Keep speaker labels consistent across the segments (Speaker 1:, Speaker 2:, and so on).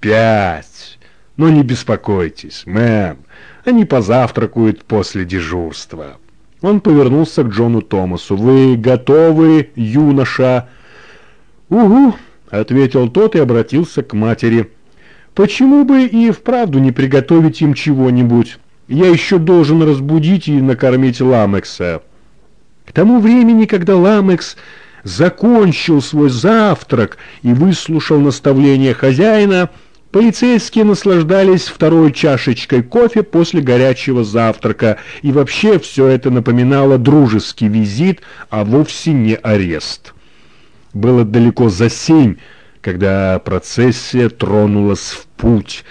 Speaker 1: пять. Но не беспокойтесь, мэм, они позавтракают после дежурства». Он повернулся к Джону Томасу. «Вы готовы, юноша?» «Угу», — ответил тот и обратился к матери. «Почему бы и вправду не приготовить им чего-нибудь? Я еще должен разбудить и накормить Ламекса». К тому времени, когда Ламекс закончил свой завтрак и выслушал наставление хозяина, полицейские наслаждались второй чашечкой кофе после горячего завтрака, и вообще все это напоминало дружеский визит, а вовсе не арест. Было далеко за семь, когда процессия тронулась в путь,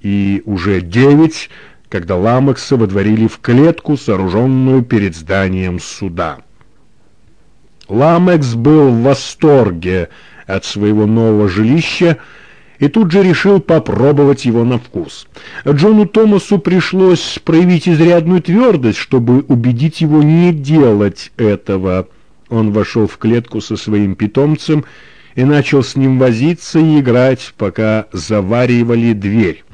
Speaker 1: и уже девять, когда Ламекса водворили в клетку, сооруженную перед зданием суда. Ламекс был в восторге от своего нового жилища и тут же решил попробовать его на вкус. Джону Томасу пришлось проявить изрядную твердость, чтобы убедить его не делать этого. Он вошел в клетку со своим питомцем и начал с ним возиться и играть, пока заваривали дверь.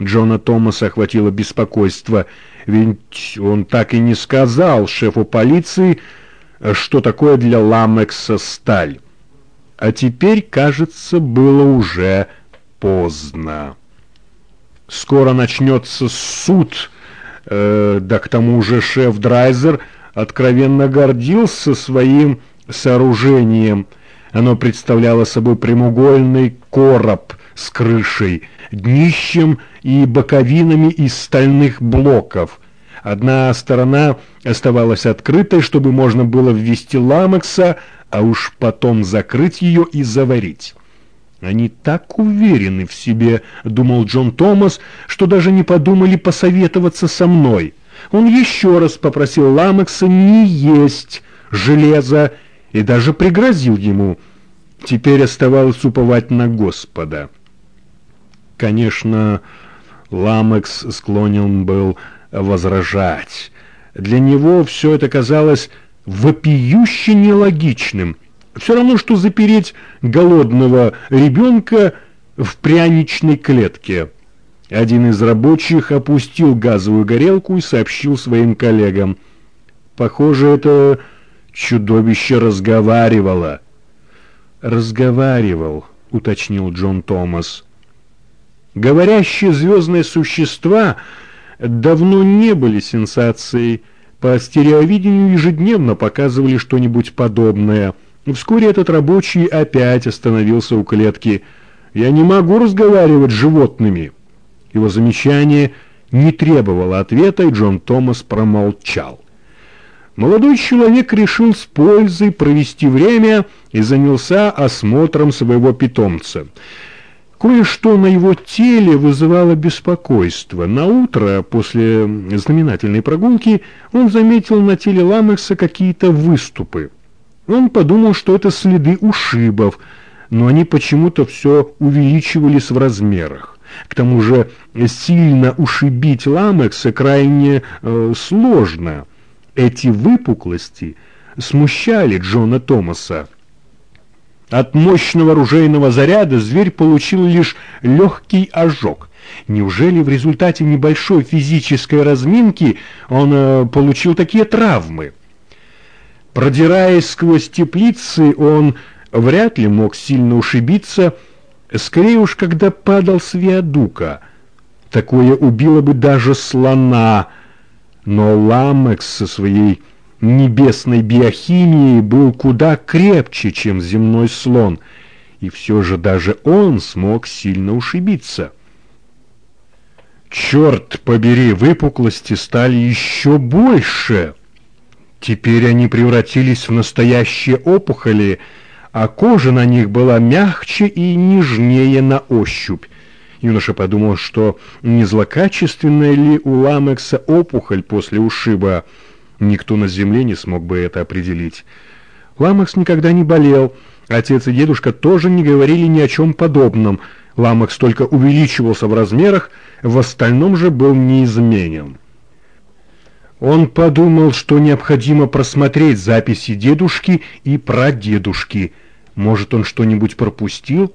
Speaker 1: Джона Томаса охватило беспокойство, ведь он так и не сказал шефу полиции, что такое для Ламекса сталь. А теперь, кажется, было уже поздно. Скоро начнется суд, э, да к тому же шеф Драйзер откровенно гордился своим сооружением. Оно представляло собой прямоугольный короб с крышей, днищем и боковинами из стальных блоков – Одна сторона оставалась открытой, чтобы можно было ввести ламекса, а уж потом закрыть ее и заварить. «Они так уверены в себе», — думал Джон Томас, «что даже не подумали посоветоваться со мной». Он еще раз попросил Ламекса не есть железо и даже пригрозил ему. Теперь оставалось уповать на Господа. Конечно, Ламекс склонен был возражать. Для него все это казалось вопиюще нелогичным. Все равно, что запереть голодного ребенка в пряничной клетке. Один из рабочих опустил газовую горелку и сообщил своим коллегам. Похоже, это чудовище разговаривало. «Разговаривал», — уточнил Джон Томас. «Говорящие звездные существа...» давно не были сенсацией. По стереовидению ежедневно показывали что-нибудь подобное. Вскоре этот рабочий опять остановился у клетки. «Я не могу разговаривать с животными». Его замечание не требовало ответа, и Джон Томас промолчал. Молодой человек решил с пользой провести время и занялся осмотром своего питомца – Кое-что на его теле вызывало беспокойство. На утро после знаменательной прогулки он заметил на теле Ламекса какие-то выступы. Он подумал, что это следы ушибов, но они почему-то все увеличивались в размерах. К тому же сильно ушибить Ламекса крайне э, сложно. Эти выпуклости смущали Джона Томаса. От мощного оружейного заряда зверь получил лишь легкий ожог. Неужели в результате небольшой физической разминки он э, получил такие травмы? Продираясь сквозь теплицы, он вряд ли мог сильно ушибиться, скорее уж, когда падал с виадука. Такое убило бы даже слона, но Ламекс со своей небесной биохимии был куда крепче, чем земной слон, и все же даже он смог сильно ушибиться. Черт побери, выпуклости стали еще больше. Теперь они превратились в настоящие опухоли, а кожа на них была мягче и нежнее на ощупь. Юноша подумал, что не злокачественная ли у Ламекса опухоль после ушиба, Никто на земле не смог бы это определить. Ламакс никогда не болел. Отец и дедушка тоже не говорили ни о чем подобном. Ламакс только увеличивался в размерах, в остальном же был неизменен. Он подумал, что необходимо просмотреть записи дедушки и прадедушки. Может, он что-нибудь пропустил?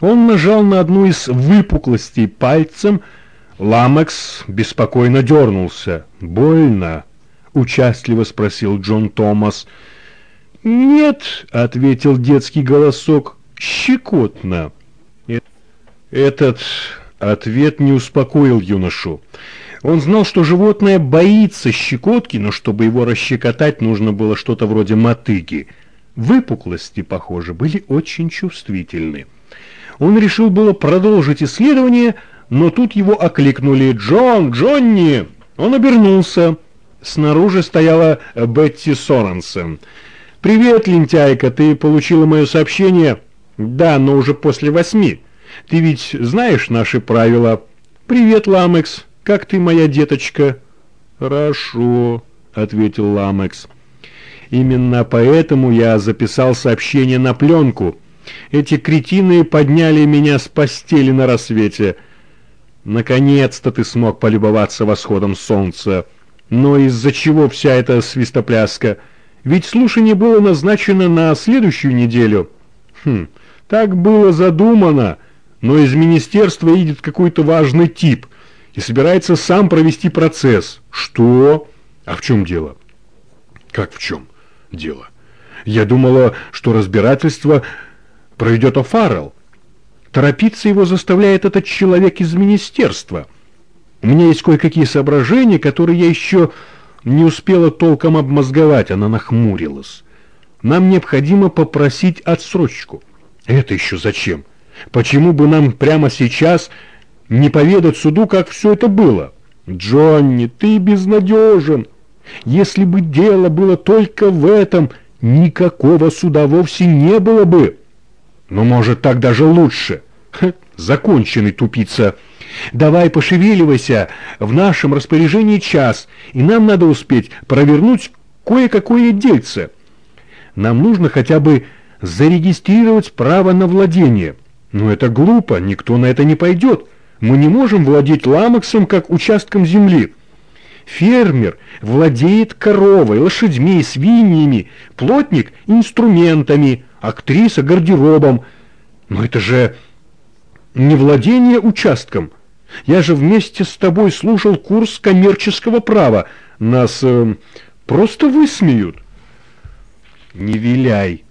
Speaker 1: Он нажал на одну из выпуклостей пальцем. Ламекс беспокойно дернулся. «Больно?» — участливо спросил Джон Томас. «Нет», — ответил детский голосок, — «щекотно». Этот ответ не успокоил юношу. Он знал, что животное боится щекотки, но чтобы его расщекотать, нужно было что-то вроде мотыги. Выпуклости, похоже, были очень чувствительны. Он решил было продолжить исследование, но тут его окликнули «Джон! Джонни!» Он обернулся. Снаружи стояла Бетти Соренсен. «Привет, лентяйка, ты получила мое сообщение?» «Да, но уже после восьми. Ты ведь знаешь наши правила?» «Привет, Ламекс. Как ты, моя деточка?» «Хорошо», — ответил Ламекс. «Именно поэтому я записал сообщение на пленку. Эти кретины подняли меня с постели на рассвете. Наконец-то ты смог полюбоваться восходом солнца. Но из-за чего вся эта свистопляска? Ведь слушание было назначено на следующую неделю. Хм, так было задумано, но из министерства едет какой-то важный тип и собирается сам провести процесс. Что? А в чем дело? Как в чем дело? Я думала, что разбирательство проведет О'Фаррелл. Торопиться его заставляет этот человек из министерства. У меня есть кое-какие соображения, которые я еще не успела толком обмозговать. Она нахмурилась. Нам необходимо попросить отсрочку. Это еще зачем? Почему бы нам прямо сейчас не поведать суду, как все это было? Джонни, ты безнадежен. Если бы дело было только в этом, никакого суда вовсе не было бы. Но, может, так даже лучше. Законченный тупица. Давай пошевеливайся, в нашем распоряжении час, и нам надо успеть провернуть кое-какое дельце. Нам нужно хотя бы зарегистрировать право на владение. Но это глупо, никто на это не пойдет. Мы не можем владеть ламаксом, как участком земли. Фермер владеет коровой, лошадьми, свиньями, плотник – инструментами – актриса гардеробом. Но это же не владение участком. Я же вместе с тобой слушал курс коммерческого права. Нас э, просто высмеют. Не виляй.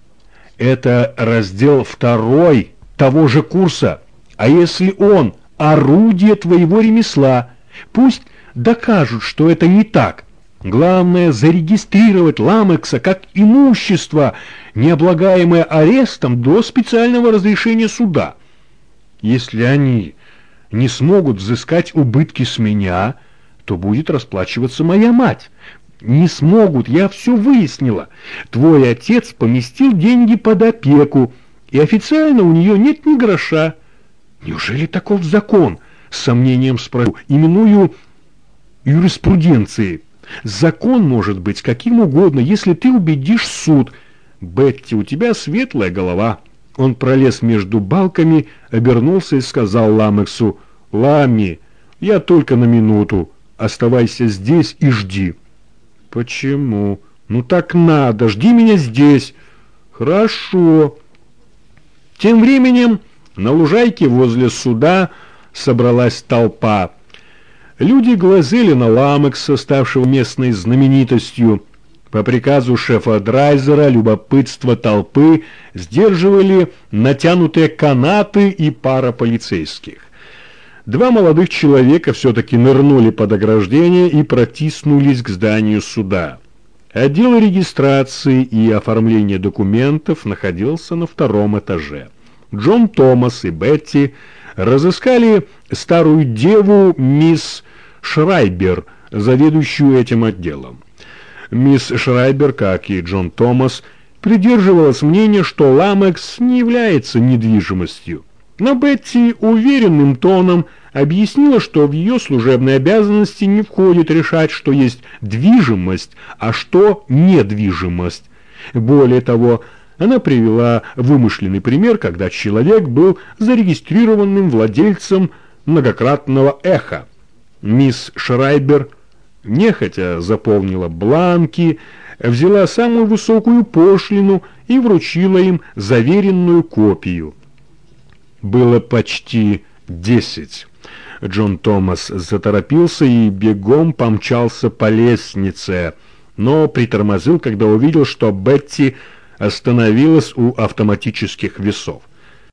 Speaker 1: Это раздел второй того же курса. А если он орудие твоего ремесла, пусть докажут, что это не так. Главное зарегистрировать Ламекса как имущество, не облагаемое арестом до специального разрешения суда. Если они не смогут взыскать убытки с меня, то будет расплачиваться моя мать. Не смогут, я все выяснила. Твой отец поместил деньги под опеку, и официально у нее нет ни гроша. Неужели таков закон? С сомнением спрошу. Именую юриспруденцией. Закон может быть каким угодно, если ты убедишь суд. Бетти, у тебя светлая голова. Он пролез между балками, обернулся и сказал Ламексу, «Лами, я только на минуту. Оставайся здесь и жди». «Почему? Ну так надо, жди меня здесь». «Хорошо». Тем временем на лужайке возле суда собралась толпа. Люди глазели на Ламекса, ставшего местной знаменитостью. По приказу шефа Драйзера любопытство толпы сдерживали натянутые канаты и пара полицейских. Два молодых человека все-таки нырнули под ограждение и протиснулись к зданию суда. Отдел регистрации и оформления документов находился на втором этаже. Джон Томас и Бетти разыскали старую деву мисс Шрайбер, заведующую этим отделом. Мисс Шрайбер, как и Джон Томас, придерживалась мнения, что Ламекс не является недвижимостью. Но Бетти уверенным тоном объяснила, что в ее служебные обязанности не входит решать, что есть движимость, а что недвижимость. Более того, она привела вымышленный пример, когда человек был зарегистрированным владельцем многократного эха. Мисс Шрайбер нехотя заполнила бланки, взяла самую высокую пошлину и вручила им заверенную копию. было почти десять. Джон Томас заторопился и бегом помчался по лестнице, но притормозил, когда увидел, что Бетти остановилась у автоматических весов.